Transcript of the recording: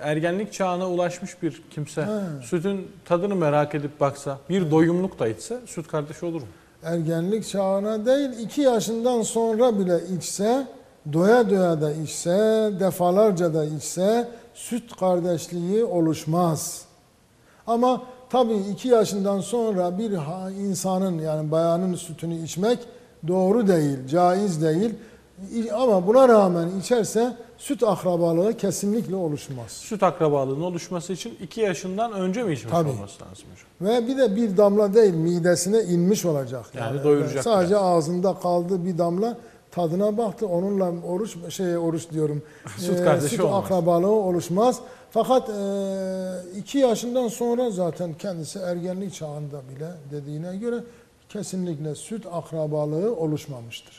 Ergenlik çağına ulaşmış bir kimse Ha. sütün tadını merak edip baksa, bir doyumluk da içse süt kardeşi olur mu? Ergenlik çağına değil 2 yaşından sonra bile içse, doya doya da içse, defalarca da içse süt kardeşliği oluşmaz. Ama tabii 2 yaşından sonra bir insanın yani bayanın sütünü içmek doğru değil, caiz değil. Ama buna rağmen içerse süt akrabalığı kesinlikle oluşmaz. Süt akrabalığının oluşması için 2 yaşından önce mi içmiş Tabii. olması lazım hocam? Ve bir de bir damla değil midesine inmiş olacak. Yani doyuracak Sadece ağzında kaldı bir damla tadına baktı. Onunla oruç şey oruç diyorum. Süt e, kardeşi süt olmaz. akrabalığı oluşmaz. Fakat e, iki yaşından sonra zaten kendisi ergenlik çağında bile dediğine göre kesinlikle süt akrabalığı oluşmamıştır.